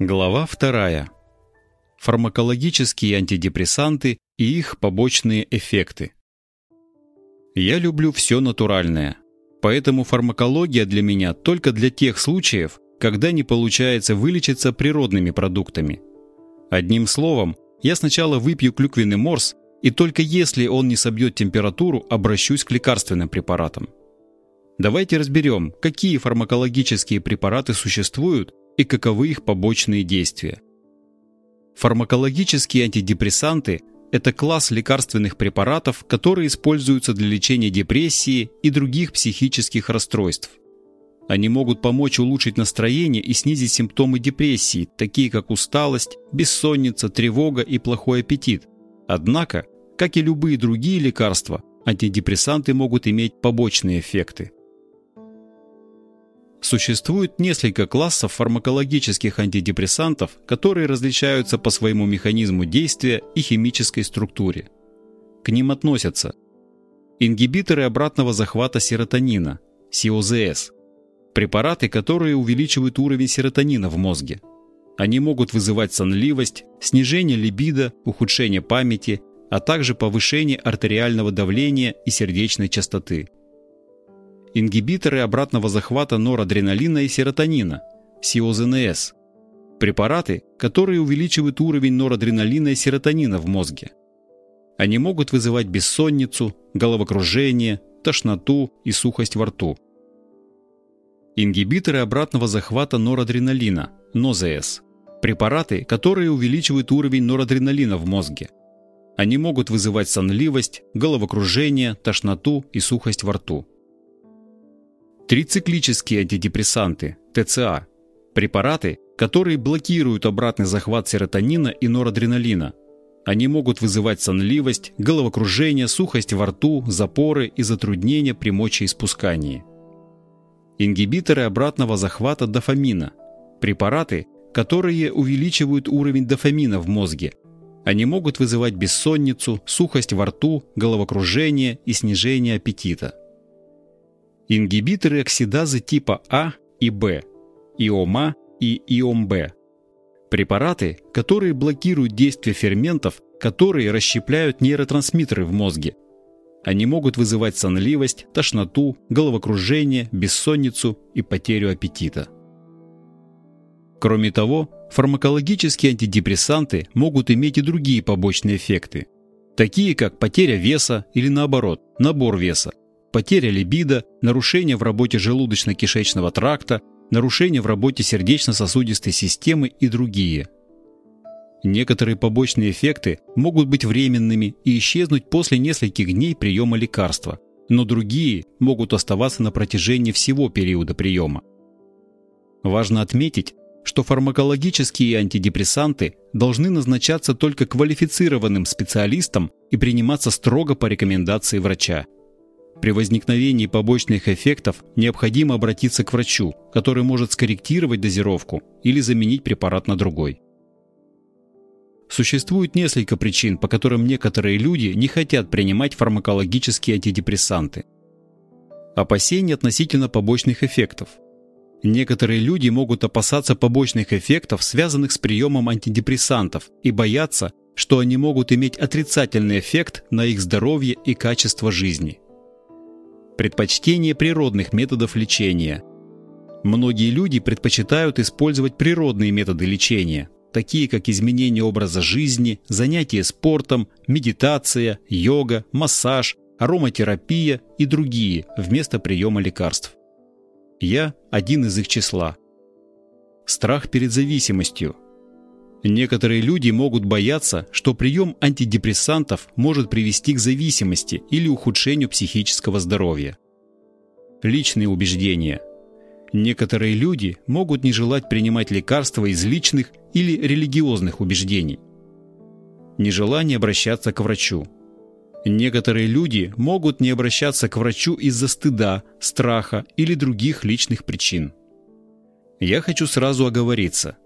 Глава 2. Фармакологические антидепрессанты и их побочные эффекты. Я люблю все натуральное, поэтому фармакология для меня только для тех случаев, когда не получается вылечиться природными продуктами. Одним словом, я сначала выпью клюквенный морс, и только если он не собьет температуру, обращусь к лекарственным препаратам. Давайте разберем, какие фармакологические препараты существуют и каковы их побочные действия. Фармакологические антидепрессанты – это класс лекарственных препаратов, которые используются для лечения депрессии и других психических расстройств. Они могут помочь улучшить настроение и снизить симптомы депрессии, такие как усталость, бессонница, тревога и плохой аппетит. Однако, как и любые другие лекарства, антидепрессанты могут иметь побочные эффекты. Существует несколько классов фармакологических антидепрессантов, которые различаются по своему механизму действия и химической структуре. К ним относятся ингибиторы обратного захвата серотонина, СИОЗС, препараты, которые увеличивают уровень серотонина в мозге. Они могут вызывать сонливость, снижение либидо, ухудшение памяти, а также повышение артериального давления и сердечной частоты – ингибиторы обратного захвата норадреналина и серотонина, СИОЗНС, препараты, которые увеличивают уровень норадреналина и серотонина в мозге. Они могут вызывать бессонницу, головокружение, тошноту и сухость во рту. Ингибиторы обратного захвата норадреналина, НОЗС, препараты, которые увеличивают уровень норадреналина в мозге. Они могут вызывать сонливость, головокружение, тошноту и сухость во рту. Трициклические антидепрессанты, ТЦА, препараты, которые блокируют обратный захват серотонина и норадреналина. Они могут вызывать сонливость, головокружение, сухость во рту, запоры и затруднения при мочеиспускании. Ингибиторы обратного захвата дофамина, препараты, которые увеличивают уровень дофамина в мозге. Они могут вызывать бессонницу, сухость во рту, головокружение и снижение аппетита. Ингибиторы оксидазы типа А и Б, ИОМА и ИОМБ. Препараты, которые блокируют действие ферментов, которые расщепляют нейротрансмиттеры в мозге. Они могут вызывать сонливость, тошноту, головокружение, бессонницу и потерю аппетита. Кроме того, фармакологические антидепрессанты могут иметь и другие побочные эффекты, такие как потеря веса или наоборот, набор веса, потеря либидо, нарушение в работе желудочно-кишечного тракта, нарушение в работе сердечно-сосудистой системы и другие. Некоторые побочные эффекты могут быть временными и исчезнуть после нескольких дней приема лекарства, но другие могут оставаться на протяжении всего периода приема. Важно отметить, что фармакологические антидепрессанты должны назначаться только квалифицированным специалистам и приниматься строго по рекомендации врача. При возникновении побочных эффектов необходимо обратиться к врачу, который может скорректировать дозировку или заменить препарат на другой. Существует несколько причин, по которым некоторые люди не хотят принимать фармакологические антидепрессанты. Опасения относительно побочных эффектов. Некоторые люди могут опасаться побочных эффектов, связанных с приемом антидепрессантов, и бояться, что они могут иметь отрицательный эффект на их здоровье и качество жизни. Предпочтение природных методов лечения. Многие люди предпочитают использовать природные методы лечения, такие как изменение образа жизни, занятие спортом, медитация, йога, массаж, ароматерапия и другие вместо приема лекарств. Я один из их числа. Страх перед зависимостью – Некоторые люди могут бояться, что прием антидепрессантов может привести к зависимости или ухудшению психического здоровья. Личные убеждения. Некоторые люди могут не желать принимать лекарства из личных или религиозных убеждений. Нежелание обращаться к врачу. Некоторые люди могут не обращаться к врачу из-за стыда, страха или других личных причин. Я хочу сразу оговориться –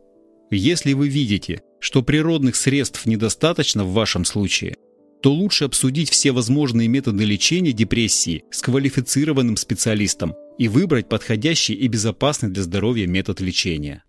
если вы видите, что природных средств недостаточно в вашем случае, то лучше обсудить все возможные методы лечения депрессии с квалифицированным специалистом и выбрать подходящий и безопасный для здоровья метод лечения.